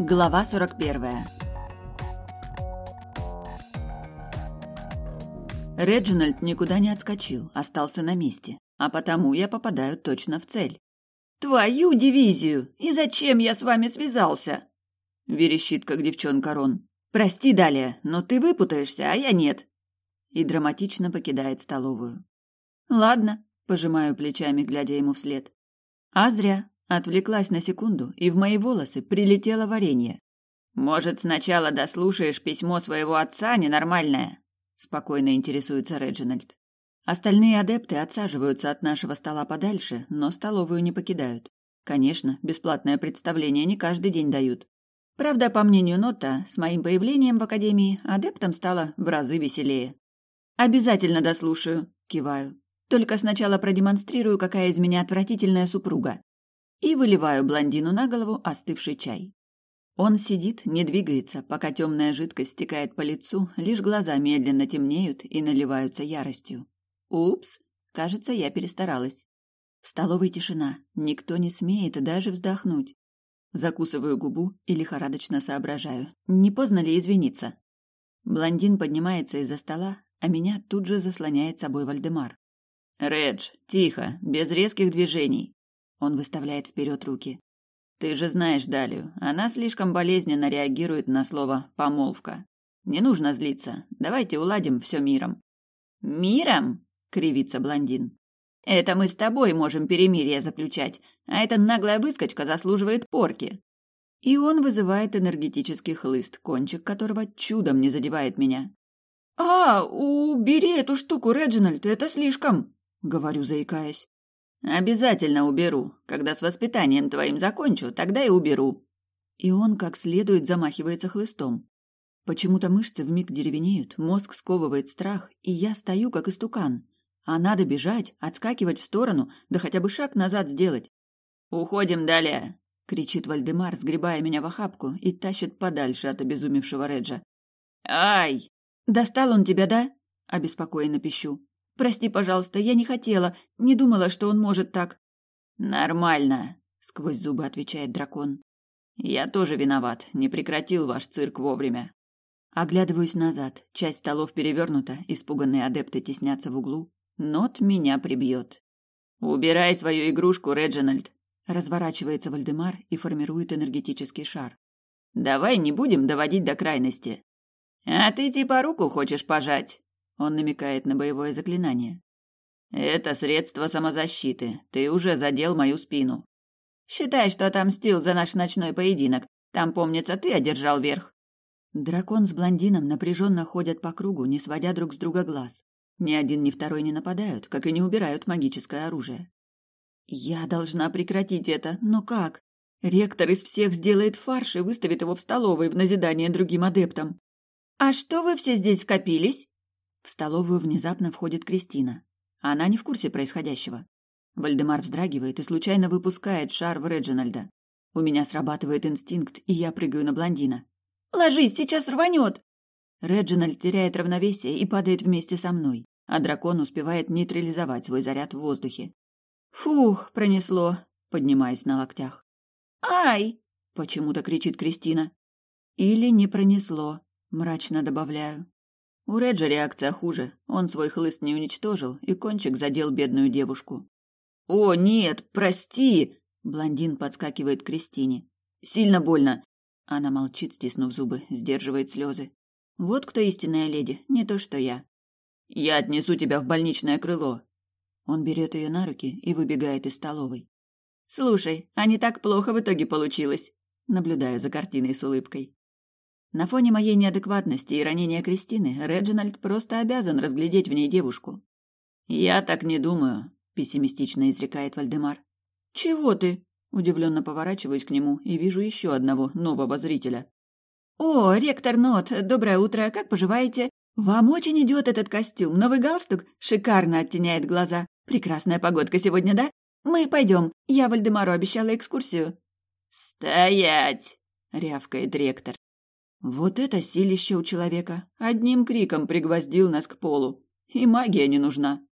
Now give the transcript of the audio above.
Глава 41. Реджинальд никуда не отскочил, остался на месте, а потому я попадаю точно в цель. «Твою дивизию! И зачем я с вами связался?» — верещит, как девчонка Рон. «Прости, Далия, но ты выпутаешься, а я нет». И драматично покидает столовую. «Ладно», — пожимаю плечами, глядя ему вслед. А зря. Отвлеклась на секунду, и в мои волосы прилетело варенье. «Может, сначала дослушаешь письмо своего отца, ненормальное?» — спокойно интересуется Реджинальд. Остальные адепты отсаживаются от нашего стола подальше, но столовую не покидают. Конечно, бесплатное представление не каждый день дают. Правда, по мнению Нота, с моим появлением в Академии адептам стало в разы веселее. «Обязательно дослушаю», — киваю. «Только сначала продемонстрирую, какая из меня отвратительная супруга и выливаю блондину на голову остывший чай. Он сидит, не двигается, пока темная жидкость стекает по лицу, лишь глаза медленно темнеют и наливаются яростью. Упс, кажется, я перестаралась. В столовой тишина, никто не смеет даже вздохнуть. Закусываю губу и лихорадочно соображаю, не поздно ли извиниться. Блондин поднимается из-за стола, а меня тут же заслоняет собой Вальдемар. «Редж, тихо, без резких движений. Он выставляет вперед руки. Ты же знаешь Далию. Она слишком болезненно реагирует на слово «помолвка». Не нужно злиться. Давайте уладим все миром. Миром? кривится блондин. Это мы с тобой можем перемирие заключать, а эта наглая выскочка заслуживает порки. И он вызывает энергетический хлыст, кончик которого чудом не задевает меня. «А, убери эту штуку, Реджинальд, это слишком!» — говорю, заикаясь. Обязательно уберу. Когда с воспитанием твоим закончу, тогда и уберу. И он как следует замахивается хлыстом. Почему-то мышцы вмиг деревенеют, мозг сковывает страх, и я стою как истукан. А надо бежать, отскакивать в сторону, да хотя бы шаг назад сделать. «Уходим далее!» — кричит Вальдемар, сгребая меня в охапку и тащит подальше от обезумевшего Реджа. «Ай!» «Достал он тебя, да?» — обеспокоенно пищу. Прости, пожалуйста, я не хотела, не думала, что он может так. Нормально, сквозь зубы отвечает дракон. Я тоже виноват, не прекратил ваш цирк вовремя. Оглядываюсь назад. Часть столов перевернута, испуганные адепты теснятся в углу. Нот меня прибьет. Убирай свою игрушку, Реджинальд. Разворачивается Вальдемар и формирует энергетический шар. Давай не будем доводить до крайности. А ты типа руку хочешь пожать? Он намекает на боевое заклинание. Это средство самозащиты. Ты уже задел мою спину. Считай, что отомстил за наш ночной поединок. Там, помнится, ты одержал верх. Дракон с блондином напряженно ходят по кругу, не сводя друг с друга глаз. Ни один, ни второй не нападают, как и не убирают магическое оружие. Я должна прекратить это, но как? Ректор из всех сделает фарш и выставит его в столовой в назидание другим адептам. А что вы все здесь скопились? В столовую внезапно входит Кристина. Она не в курсе происходящего. Вальдемар вздрагивает и случайно выпускает шар в Реджинальда. У меня срабатывает инстинкт, и я прыгаю на блондина. «Ложись, сейчас рванет!» Реджинальд теряет равновесие и падает вместе со мной, а дракон успевает нейтрализовать свой заряд в воздухе. «Фух, пронесло!» Поднимаюсь на локтях. «Ай!» — почему-то кричит Кристина. «Или не пронесло», — мрачно добавляю. У Реджа реакция хуже. Он свой хлыст не уничтожил, и кончик задел бедную девушку. «О, нет, прости!» Блондин подскакивает к Кристине. «Сильно больно!» Она молчит, стиснув зубы, сдерживает слезы. «Вот кто истинная леди, не то что я». «Я отнесу тебя в больничное крыло». Он берет ее на руки и выбегает из столовой. «Слушай, а не так плохо в итоге получилось?» Наблюдаю за картиной с улыбкой. На фоне моей неадекватности и ранения Кристины Реджинальд просто обязан разглядеть в ней девушку. «Я так не думаю», — пессимистично изрекает Вальдемар. «Чего ты?» — удивленно поворачиваюсь к нему и вижу еще одного нового зрителя. «О, ректор Нот, доброе утро, как поживаете? Вам очень идет этот костюм, новый галстук шикарно оттеняет глаза. Прекрасная погодка сегодня, да? Мы пойдем, я Вальдемару обещала экскурсию». «Стоять!» — рявкает ректор. Вот это силище у человека. Одним криком пригвоздил нас к полу. И магия не нужна.